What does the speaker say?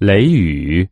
雷雨。